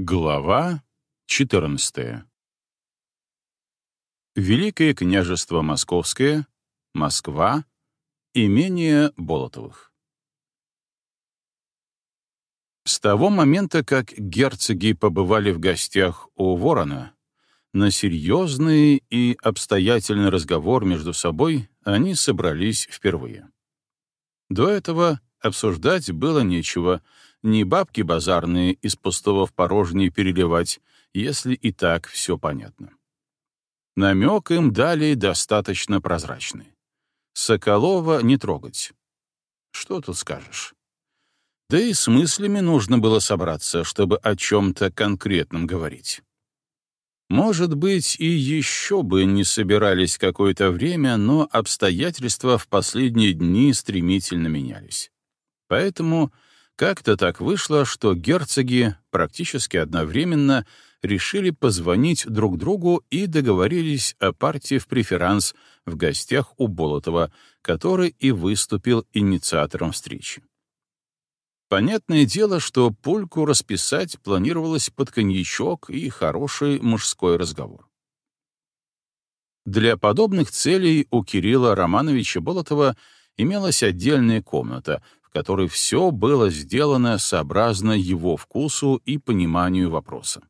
Глава 14. Великое княжество Московское, Москва, имение Болотовых. С того момента, как герцоги побывали в гостях у Ворона, на серьезный и обстоятельный разговор между собой они собрались впервые. До этого обсуждать было нечего — не бабки базарные из пустого в порожнее переливать, если и так все понятно. Намек им дали достаточно прозрачный. Соколова не трогать. Что тут скажешь? Да и с мыслями нужно было собраться, чтобы о чем-то конкретном говорить. Может быть, и еще бы не собирались какое-то время, но обстоятельства в последние дни стремительно менялись. Поэтому как-то так вышло, что герцоги практически одновременно решили позвонить друг другу и договорились о партии в преферанс в гостях у Болотова, который и выступил инициатором встречи. Понятное дело, что пульку расписать планировалось под коньячок и хороший мужской разговор. Для подобных целей у Кирилла Романовича Болотова имелась отдельная комната, в которой все было сделано сообразно его вкусу и пониманию вопроса.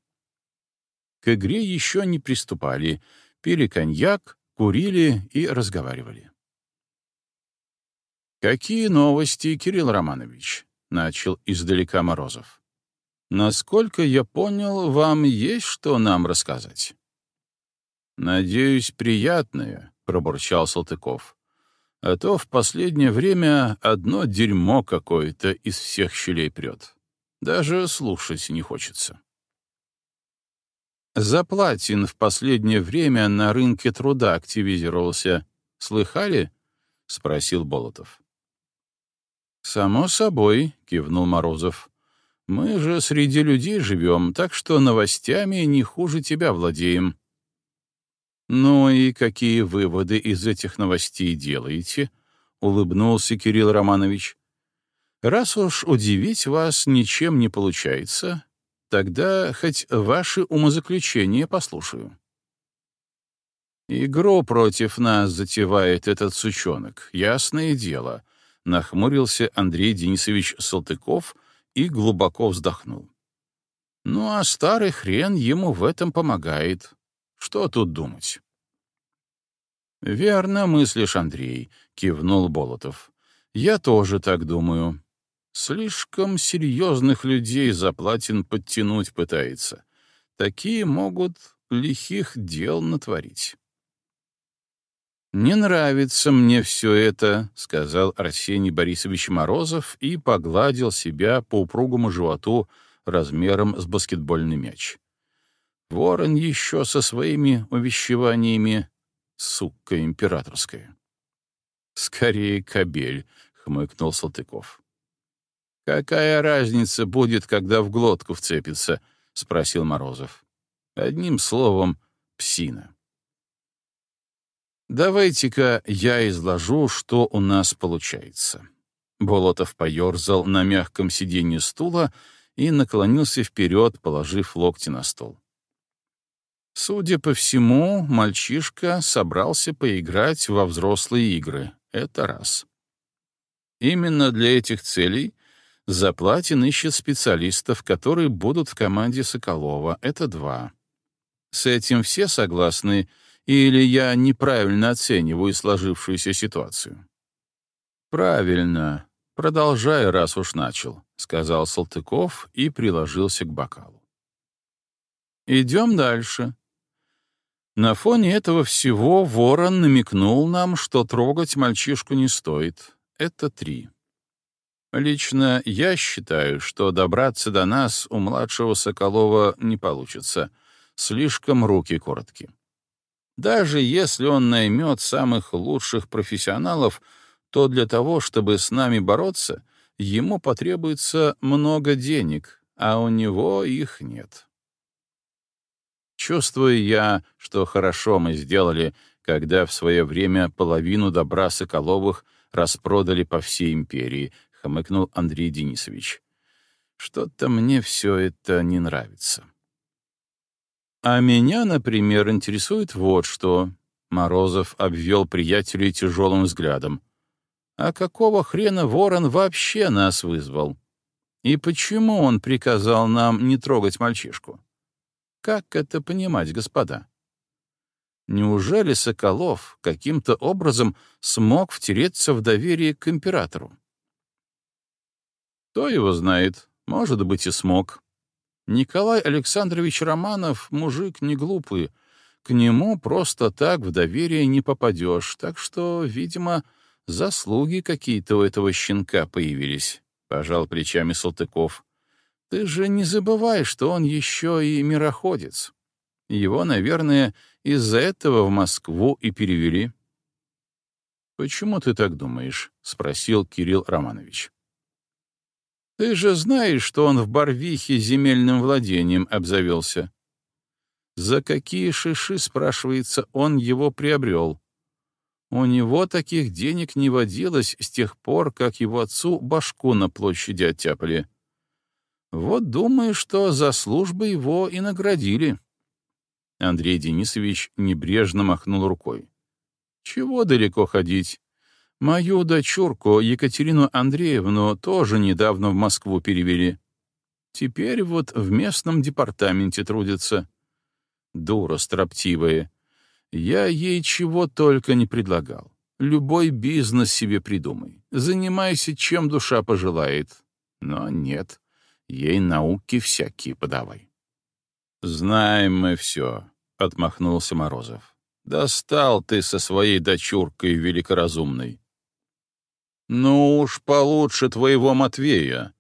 К игре еще не приступали, пили коньяк, курили и разговаривали. «Какие новости, Кирилл Романович?» — начал издалека Морозов. «Насколько я понял, вам есть что нам рассказать?» «Надеюсь, приятное», — пробурчал Салтыков а то в последнее время одно дерьмо какое-то из всех щелей прет. Даже слушать не хочется. Заплатин в последнее время на рынке труда активизировался. Слыхали? — спросил Болотов. «Само собой», — кивнул Морозов. «Мы же среди людей живем, так что новостями не хуже тебя владеем. «Ну и какие выводы из этих новостей делаете?» — улыбнулся Кирилл Романович. «Раз уж удивить вас ничем не получается, тогда хоть ваши умозаключения послушаю». «Игру против нас затевает этот сучонок, ясное дело», — нахмурился Андрей Денисович Салтыков и глубоко вздохнул. «Ну а старый хрен ему в этом помогает. Что тут думать? «Верно мыслишь, Андрей», — кивнул Болотов. «Я тоже так думаю. Слишком серьезных людей Заплатин подтянуть пытается. Такие могут лихих дел натворить». «Не нравится мне все это», — сказал Арсений Борисович Морозов и погладил себя по упругому животу размером с баскетбольный мяч. Ворон еще со своими увещеваниями, сука императорская. «Скорее кобель», — хмыкнул Салтыков. «Какая разница будет, когда в глотку вцепится?» — спросил Морозов. «Одним словом, псина». «Давайте-ка я изложу, что у нас получается». Болотов поерзал на мягком сиденье стула и наклонился вперед, положив локти на стол. Судя по всему, мальчишка собрался поиграть во взрослые игры. Это раз. Именно для этих целей Заплатин ищет специалистов, которые будут в команде Соколова. Это два. С этим все согласны, или я неправильно оцениваю сложившуюся ситуацию? Правильно. Продолжай, раз уж начал, — сказал Салтыков и приложился к бокалу. Идем дальше. На фоне этого всего Ворон намекнул нам, что трогать мальчишку не стоит. Это три. Лично я считаю, что добраться до нас у младшего Соколова не получится. Слишком руки коротки. Даже если он наймет самых лучших профессионалов, то для того, чтобы с нами бороться, ему потребуется много денег, а у него их нет. Чувствую я, что хорошо мы сделали, когда в свое время половину добра Соколовых распродали по всей империи, хмыкнул Андрей Денисович. Что-то мне все это не нравится. А меня, например, интересует вот что. Морозов обвел приятелей тяжелым взглядом. А какого хрена ворон вообще нас вызвал? И почему он приказал нам не трогать мальчишку? Как это понимать, господа? Неужели Соколов каким-то образом смог втереться в доверие к императору? Кто его знает, может быть, и смог. Николай Александрович Романов — мужик не глупый, к нему просто так в доверие не попадешь, так что, видимо, заслуги какие-то у этого щенка появились, — пожал плечами Салтыков. Ты же не забывай, что он еще и мироходец. Его, наверное, из-за этого в Москву и перевели. «Почему ты так думаешь?» — спросил Кирилл Романович. «Ты же знаешь, что он в Барвихе земельным владением обзавелся. За какие шиши, спрашивается, он его приобрел? У него таких денег не водилось с тех пор, как его отцу башку на площади оттяпали. Вот думаю, что за службы его и наградили». Андрей Денисович небрежно махнул рукой. «Чего далеко ходить? Мою дочурку Екатерину Андреевну тоже недавно в Москву перевели. Теперь вот в местном департаменте трудится. Дура строптивая. Я ей чего только не предлагал. Любой бизнес себе придумай. Занимайся, чем душа пожелает. Но нет, ей науки всякие подавай. «Знаем мы все», — отмахнулся Морозов. «Достал ты со своей дочуркой великоразумной». «Ну уж получше твоего Матвея.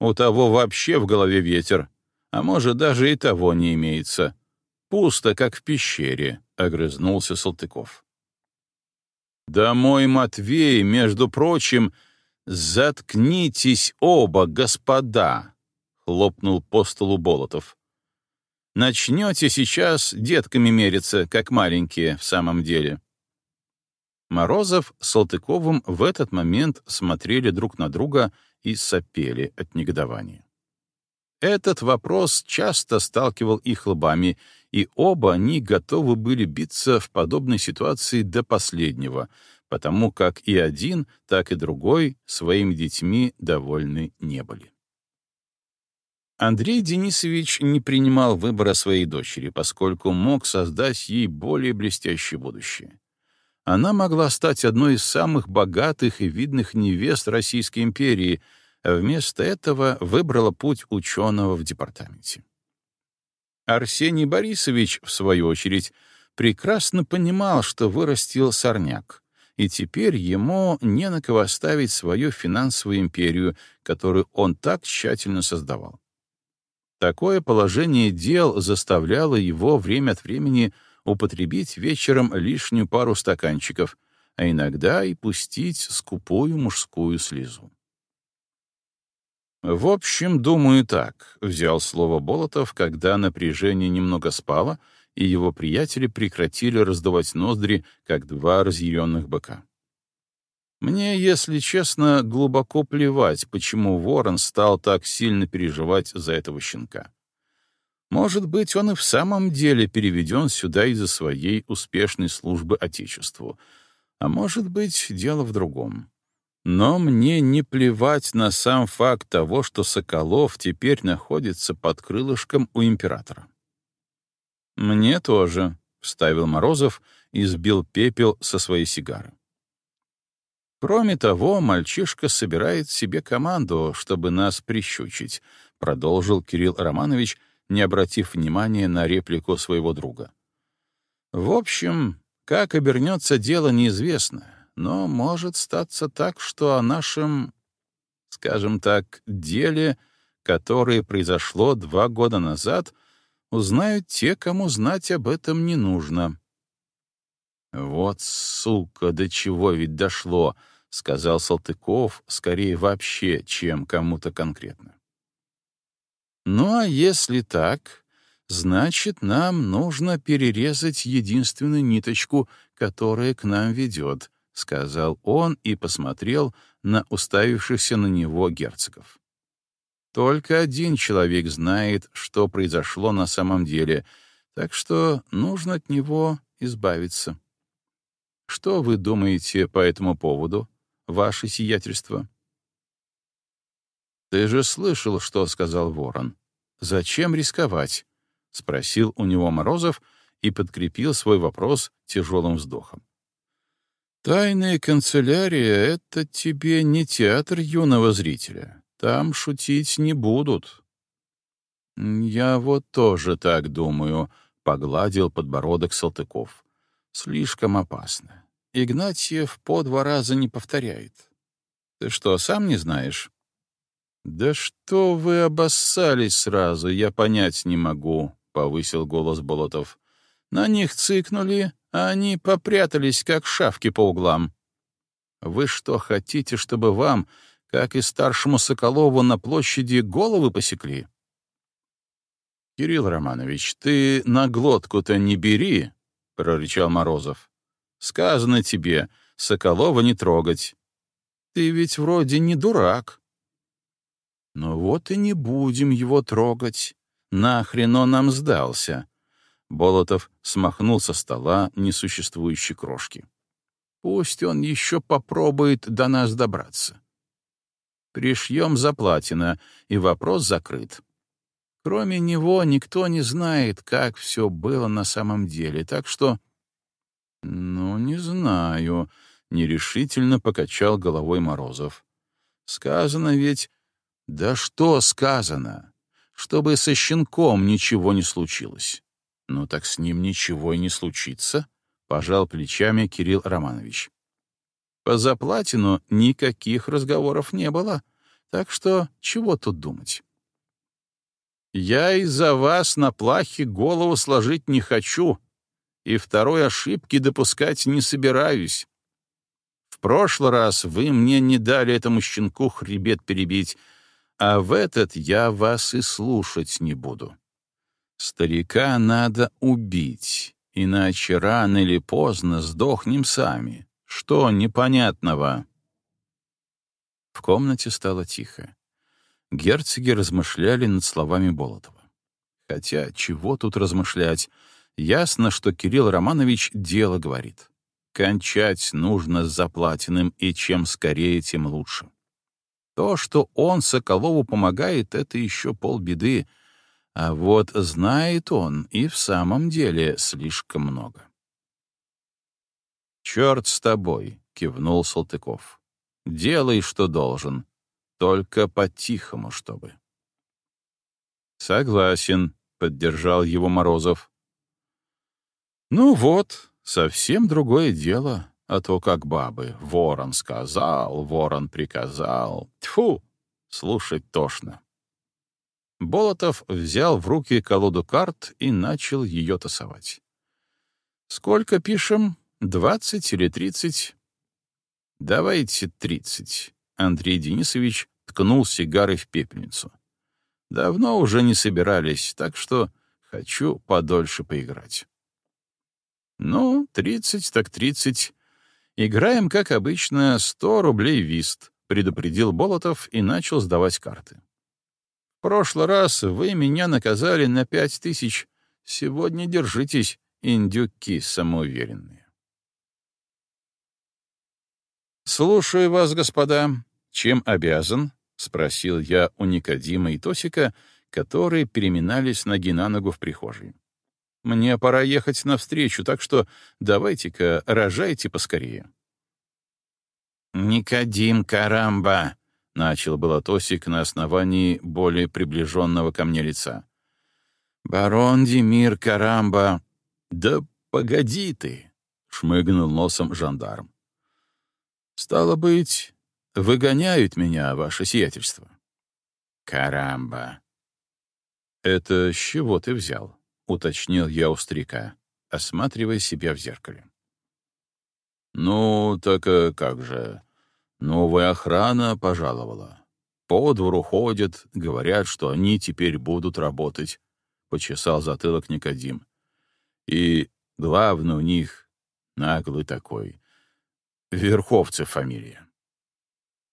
У того вообще в голове ветер, а может, даже и того не имеется. Пусто, как в пещере», — огрызнулся Салтыков. «Да мой Матвей, между прочим, заткнитесь оба, господа!» — хлопнул по столу Болотов. Начнете сейчас детками мериться, как маленькие в самом деле. Морозов с Салтыковым в этот момент смотрели друг на друга и сопели от негодования. Этот вопрос часто сталкивал их лбами, и оба они готовы были биться в подобной ситуации до последнего, потому как и один, так и другой своими детьми довольны не были. Андрей Денисович не принимал выбора своей дочери, поскольку мог создать ей более блестящее будущее. Она могла стать одной из самых богатых и видных невест Российской империи, а вместо этого выбрала путь ученого в департаменте. Арсений Борисович, в свою очередь, прекрасно понимал, что вырастил сорняк, и теперь ему не на кого ставить свою финансовую империю, которую он так тщательно создавал. Такое положение дел заставляло его время от времени употребить вечером лишнюю пару стаканчиков, а иногда и пустить скупую мужскую слезу. «В общем, думаю так», — взял слово Болотов, когда напряжение немного спало, и его приятели прекратили раздавать ноздри, как два разъяренных быка. Мне, если честно, глубоко плевать, почему Ворон стал так сильно переживать за этого щенка. Может быть, он и в самом деле переведен сюда из-за своей успешной службы Отечеству. А может быть, дело в другом. Но мне не плевать на сам факт того, что Соколов теперь находится под крылышком у императора. «Мне тоже», — вставил Морозов и сбил пепел со своей сигары. Кроме того, мальчишка собирает себе команду, чтобы нас прищучить, продолжил Кирилл Романович, не обратив внимания на реплику своего друга. В общем, как обернется дело, неизвестно, но может статься так, что о нашем, скажем так, деле, которое произошло два года назад, узнают те, кому знать об этом не нужно. Вот сука, до чего ведь дошло, — сказал Салтыков, скорее вообще, чем кому-то конкретно. «Ну а если так, значит, нам нужно перерезать единственную ниточку, которая к нам ведет», — сказал он и посмотрел на уставившихся на него герцогов. Только один человек знает, что произошло на самом деле, так что нужно от него избавиться. Что вы думаете по этому поводу, ваше сиятельство? Ты же слышал, что сказал Ворон. Зачем рисковать? спросил у него Морозов и подкрепил свой вопрос тяжелым вздохом. Тайная канцелярия — это тебе не театр юного зрителя. Там шутить не будут. Я вот тоже так думаю, — погладил подбородок Салтыков. Слишком опасно. Игнатьев по два раза не повторяет. Ты что, сам не знаешь? Да что вы обоссались сразу, я понять не могу, — повысил голос Болотов. На них цыкнули, а они попрятались, как шавки по углам. Вы что, хотите, чтобы вам, как и старшему Соколову на площади, головы посекли? Кирилл Романович, ты на глотку-то не бери, — прорычал Морозов. Сказано тебе, Соколова не трогать. Ты ведь вроде не дурак. Ну вот и не будем его трогать. Нахрен он нам сдался? Болотов смахнул со стола несуществующие крошки. Пусть он еще попробует до нас добраться. Пришьем заплатина, и вопрос закрыт. Кроме него никто не знает, как все было на самом деле, так что... Ну, не знаю, — нерешительно покачал головой Морозов. Сказано ведь... Да что сказано? Чтобы со щенком ничего не случилось. «Ну так с ним ничего и не случится», — пожал плечами Кирилл Романович. «По заплатину никаких разговоров не было, так что чего тут думать?» «Я из-за вас на плахе голову сложить не хочу и второй ошибки допускать не собираюсь. В прошлый раз вы мне не дали этому щенку хребет перебить, а в этот я вас и слушать не буду». Старика надо убить, иначе рано или поздно сдохнем сами. Что непонятного? В комнате стало тихо. Герцоги размышляли над словами Болотова. Хотя чего тут размышлять? Ясно, что Кирилл Романович дело говорит. Кончать нужно с заплатенным, и чем скорее, тем лучше. То, что он Соколову помогает, — это еще полбеды — а вот знает он и в самом деле слишком много. «Черт с тобой!» — кивнул Салтыков. «Делай, что должен, только по-тихому, чтобы». «Согласен», — поддержал его Морозов. «Ну вот, совсем другое дело, а то как бабы. Ворон сказал, ворон приказал. Тьфу, слушать тошно». Болотов взял в руки колоду карт и начал ее тасовать. «Сколько пишем? Двадцать или тридцать?» «Давайте тридцать», — Андрей Денисович ткнул сигарой в пепельницу. «Давно уже не собирались, так что хочу подольше поиграть». «Ну, тридцать так тридцать. Играем, как обычно, сто рублей вист», — предупредил Болотов и начал сдавать карты прошлый раз вы меня наказали на пять тысяч. Сегодня держитесь, индюки самоуверенные. «Слушаю вас, господа. Чем обязан?» — спросил я у Никодима и Тосика, которые переминались ноги на ногу в прихожей. «Мне пора ехать навстречу, так что давайте-ка рожайте поскорее». «Никодим Карамба!» — начал было Тосик на основании более приближенного ко мне лица. «Барон Демир Карамба!» «Да погоди ты!» — шмыгнул носом жандарм. «Стало быть, выгоняют меня, ваше сиятельство». «Карамба!» «Это с чего ты взял?» — уточнил я у старика, осматривая себя в зеркале. «Ну, так э, как же...» Новая охрана пожаловала. По двору ходят, говорят, что они теперь будут работать, — почесал затылок Никодим. И главный у них наглый такой. Верховцев фамилия.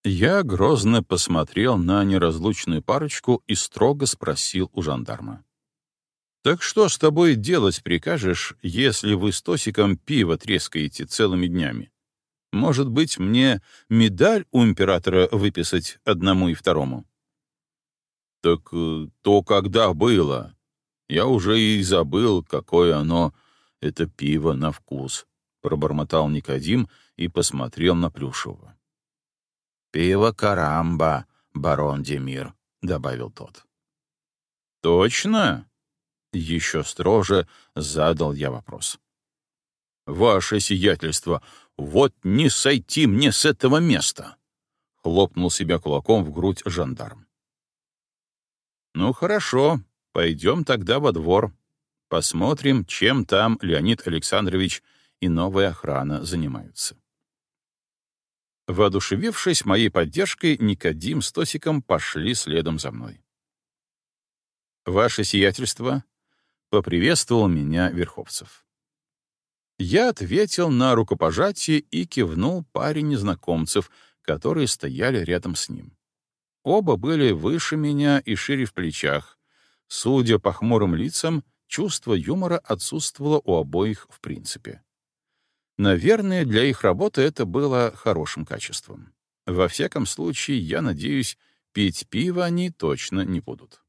Я грозно посмотрел на неразлучную парочку и строго спросил у жандарма. «Так что с тобой делать прикажешь, если вы с Тосиком пиво трескаете целыми днями? Может быть, мне медаль у императора выписать одному и второму?» «Так э, то когда было? Я уже и забыл, какое оно, это пиво на вкус», — пробормотал Никодим и посмотрел на Плюшева. «Пиво Карамба, барон Демир», — добавил тот. «Точно?» — еще строже задал я вопрос. «Ваше сиятельство, вот не сойти мне с этого места!» — хлопнул себя кулаком в грудь жандарм. «Ну хорошо, пойдем тогда во двор. Посмотрим, чем там Леонид Александрович и новая охрана занимаются». Воодушевившись моей поддержкой, Никодим с Тосиком пошли следом за мной. «Ваше сиятельство», — поприветствовал меня Верховцев. Я ответил на рукопожатие и кивнул паре незнакомцев, которые стояли рядом с ним. Оба были выше меня и шире в плечах. Судя по хмурым лицам, чувство юмора отсутствовало у обоих в принципе. Наверное, для их работы это было хорошим качеством. Во всяком случае, я надеюсь, пить пиво они точно не будут.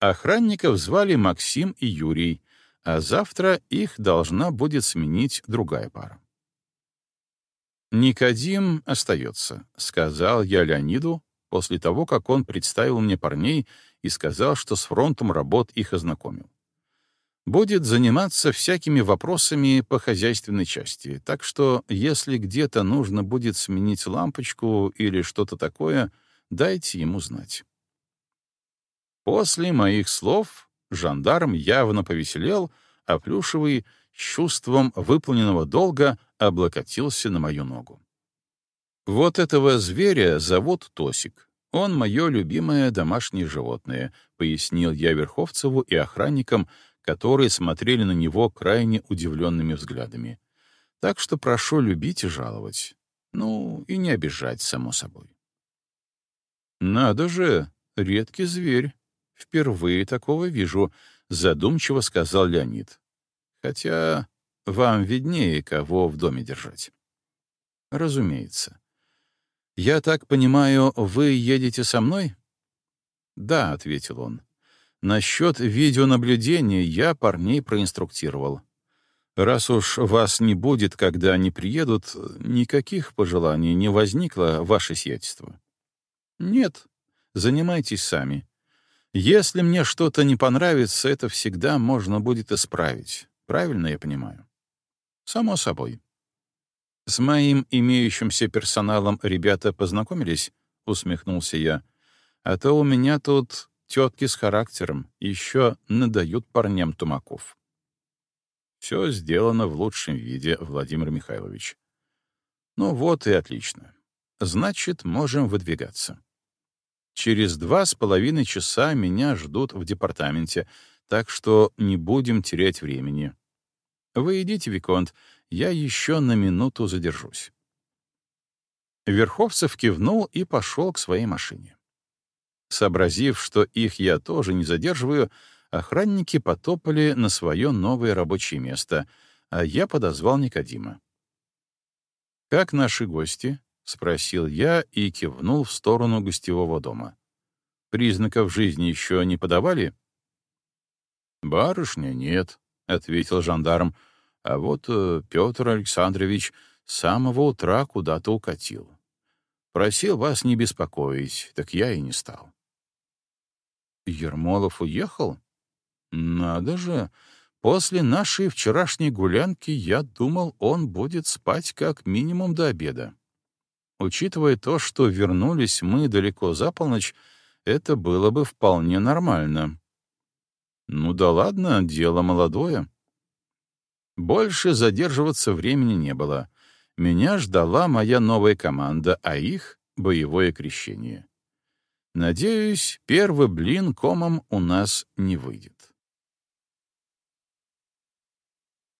Охранников звали Максим и Юрий, а завтра их должна будет сменить другая пара. «Никодим остается», — сказал я Леониду после того, как он представил мне парней и сказал, что с фронтом работ их ознакомил будет заниматься всякими вопросами по хозяйственной части, так что если где-то нужно будет сменить лампочку или что-то такое, дайте ему знать. После моих слов жандарм явно повеселел, а Плюшевый с чувством выполненного долга облокотился на мою ногу. Вот этого зверя зовут Тосик. Он мое любимое домашнее животное, пояснил я Верховцеву и охранникам, которые смотрели на него крайне удивленными взглядами. Так что прошу любить и жаловать. Ну, и не обижать, само собой. «Надо же, редкий зверь. Впервые такого вижу», — задумчиво сказал Леонид. «Хотя вам виднее, кого в доме держать». «Разумеется. Я так понимаю, вы едете со мной?» «Да», — ответил он. Насчет видеонаблюдения я парней проинструктировал. Раз уж вас не будет, когда они приедут, никаких пожеланий не возникло, ваше сиятельство. Нет, занимайтесь сами. Если мне что-то не понравится, это всегда можно будет исправить. Правильно я понимаю? Само собой. С моим имеющимся персоналом ребята познакомились, усмехнулся я. А то у меня тут Тетки с характером еще надают парням тумаков. Все сделано в лучшем виде, Владимир Михайлович. Ну вот и отлично. Значит, можем выдвигаться. Через два с половиной часа меня ждут в департаменте, так что не будем терять времени. Вы идите, Виконт, я еще на минуту задержусь. Верховцев кивнул и пошел к своей машине. Сообразив, что их я тоже не задерживаю, охранники потопали на свое новое рабочее место, а я подозвал Никодима. «Как наши гости?» — спросил я и кивнул в сторону гостевого дома. «Признаков жизни еще не подавали?» «Барышня нет», — ответил жандарм, «а вот э, Петр Александрович с самого утра куда-то укатил. Просил вас не беспокоить, так я и не стал». Ермолов уехал? Надо же. После нашей вчерашней гулянки я думал, он будет спать как минимум до обеда. Учитывая то, что вернулись мы далеко за полночь, это было бы вполне нормально. Ну да ладно, дело молодое. Больше задерживаться времени не было. Меня ждала моя новая команда, а их — боевое крещение. Надеюсь, первый блин комом у нас не выйдет.